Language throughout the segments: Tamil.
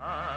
Ah.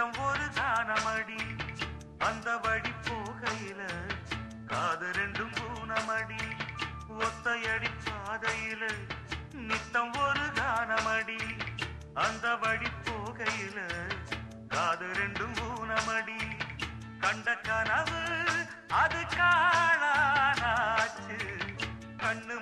சித்தம் ஒரு தானமடி அந்த வழி போகையில காது ரெண்டும் பூனமடி ஒத்தையடி பாதையில நித்தம் ஒரு தானமடி அந்த வழி போகையில காது ரெண்டும் பூனமடி கண்ட கனவு அது காணாச்சு கண்ணு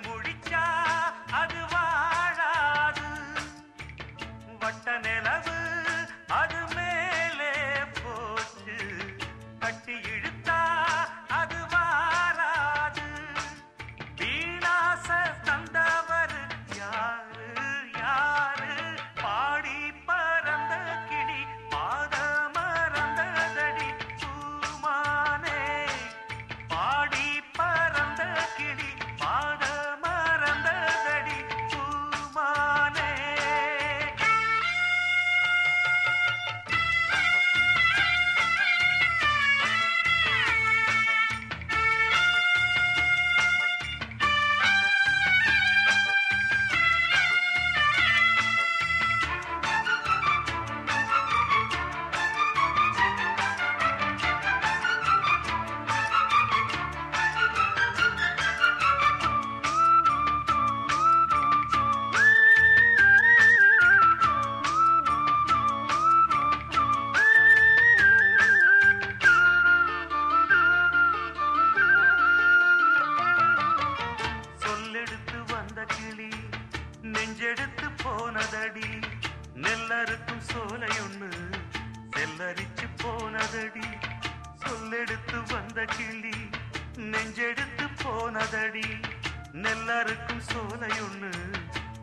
எல்லாருக்கும் சோலையொன்னு.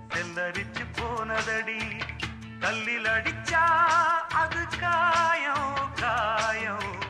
செல்லரிச்சு போனதடி. கல்லில் அடிச்சா அது காயம் காயம்.